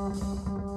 Música